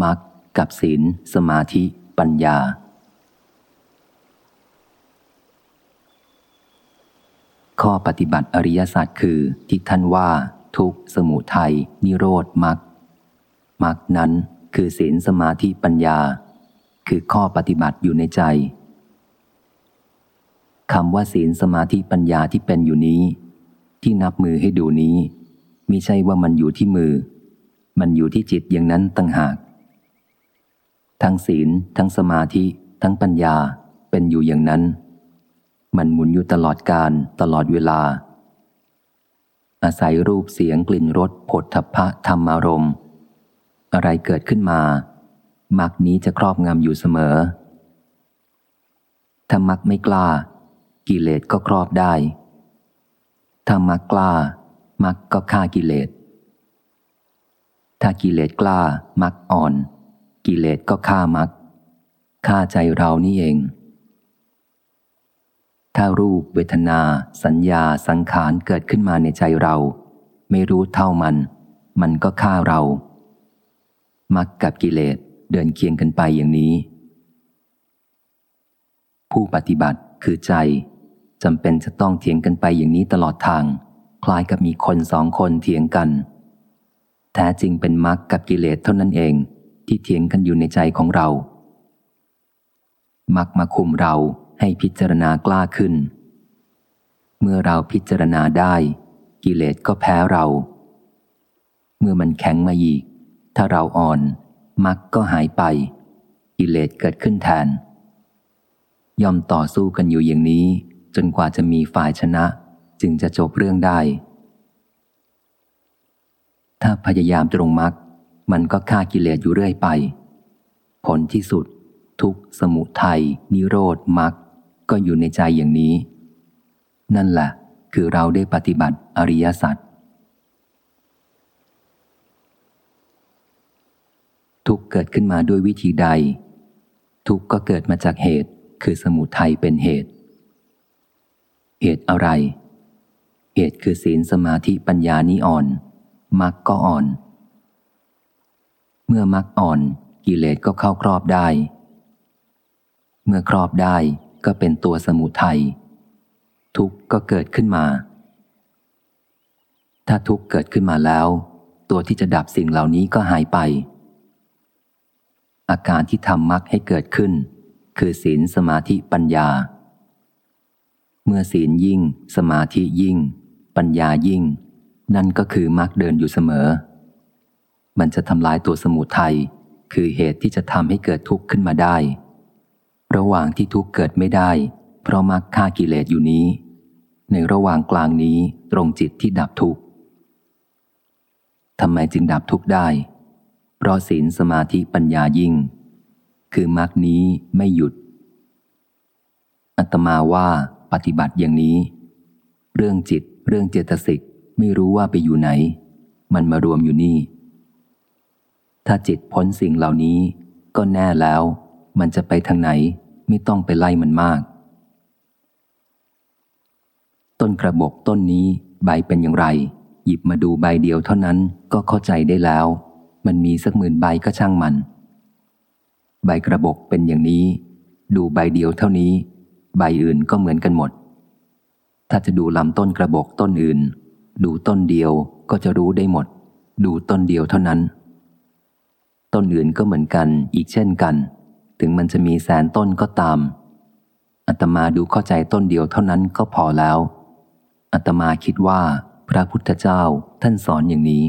มรรคกับศีล สมาธิ ปัญญา ข้อปฏิบัติอริยศาสัจคือที่ท่านว่า ทุกสมุทัยนิโรธมรรคมรรคนั้นคือศีลสมาธิปัญญา คือข้อปฏิบัติอยู่ในใจคำว่าศีลสมาธิปัญญาที่เป็นอยู่นี้ ที่นับมือให้ดูนี้มิใช่ว่ามันอยู่ที่มือ มันอยู่ที่จิตอย่างนั้นต่างหาก ทั้งศีล ทั้งสมาธิ ทั้งปัญญาเป็นอยู่อย่างนั้น มันหมุนอยู่ตลอดการตลอดเวลา อาศัยรูปเสียงกลิ่นรสผลทพะธรรมารมณ์ อะไรเกิดขึ้นมา มักนี้จะครอบงำอยู่เสมอ ถ้ามักไม่กล้า กิเลสก็ครอบได้ ถ้ามักกล้า มักก็ฆ่ากิเลสถ้ากิเลสกล้ามักอ่อน กิเลสก็ฆ่ามักฆ่าใจเรานี่เอง ถ้ารูปเวทนา สัญญาสังขารเกิดขึ้นมาในใจเรา ไม่รู้เท่ามัน มันก็ฆ่าเรา มักกับกิเลสเดินเคียงกันไปอย่างนี้ ผู้ปฏิบัติคือใจจำเป็นจะต้องเถียงกันไปอย่างนี้ตลอดทาง คล้ายกับมีคนสองคนเถียงกัน แท้จริงเป็นมรรคกับกิเลสเท่านั้นเอง ที่เถียงกันอยู่ในใจของเรา มักมาคุมเราให้พิจารณากล้าขึ้น เมื่อเราพิจารณาได้ กิเลสก็แพ้เรา เมื่อมันแข็งมาอีก ถ้าเราอ่อน มักก็หายไป กิเลสเกิดขึ้นแทนยอมต่อสู้กันอยู่อย่างนี้ จนกว่าจะมีฝ่ายชนะ จึงจะจบเรื่องได้ ถ้าพยายามตรงมัก มันก็ฆ่ากิเลสอยู่เรื่อยไป ผลที่สุด ทุกสมุทัยนิโรธมักก็อยู่ในใจอย่างนี้ นั่นแหละคือเราได้ปฏิบัติอริยสัจทุกเกิดขึ้นมาด้วยวิธีใด ทุกก็เกิดมาจากเหตุคือสมุทัยเป็นเหตุ เหตุอะไร เหตุคือศีลสมาธิปัญญานี้อ่อนมักก็อ่อน มื่อมักอ่อนกิเลสก็เข้าครอบได้ เมื่อครอบได้ก็เป็นตัวสมุทัยทุกข์ก็เกิดขึ้นมา ถ้าทุกข์เกิดขึ้นมาแล้ว ตัวที่จะดับสิ่งเหล่านี้ก็หายไป อาการที่ทำมรรคให้เกิดขึ้น คือศีลสมาธิปัญญา เมื่อศีลยิ่ง สมาธิยิ่ง ปัญญายิ่ง นั่นก็คือมรรคเดินอยู่เสมอ มันจะทำลายตัวสมุทัยคือเหตุที่จะทำให้เกิดทุกข์ขึ้นมาได้ ระหว่างที่ทุกข์เกิดไม่ได้ เพราะมักฆ่ากิเลสอยู่นี้ ในระหว่างกลางนี้ตรงจิตที่ดับทุกข์ทำไมจึงดับทุกข์ได้ เพราะศีลสมาธิปัญญายิ่ง คือมรรคนี้ไม่หยุด อัตมาว่าปฏิบัติอย่างนี้ เรื่องจิต เรื่องเจตสิกไม่รู้ว่าไปอยู่ไหน มันมารวมอยู่นี่ ถ้าจิตพ้นสิ่งเหล่านี้ ก็แน่แล้ว มันจะไปทางไหนไม่ต้องไปไล่มันมาก ต้นกระบอกต้นนี้ใบเป็นอย่างไร หยิบมาดูใบเดียวเท่านั้นก็เข้าใจได้แล้ว มันมีสักหมื่นใบก็ช่างมัน ใบกระบอกเป็นอย่างนี้ ดูใบเดียวเท่านี้ ใบอื่นก็เหมือนกันหมด ถ้าจะดูลำต้นกระบอกต้นอื่น ดูต้นเดียวก็จะรู้ได้หมด ดูต้นเดียวเท่านั้น ต้นอื่นก็เหมือนกันอีกเช่นกัน ถึงมันจะมีแสนต้นก็ตามอัตมาดูเข้าใจต้นเดียวเท่านั้นก็พอแล้วอัตมาคิดว่า พระพุทธเจ้าท่านสอนอย่างนี้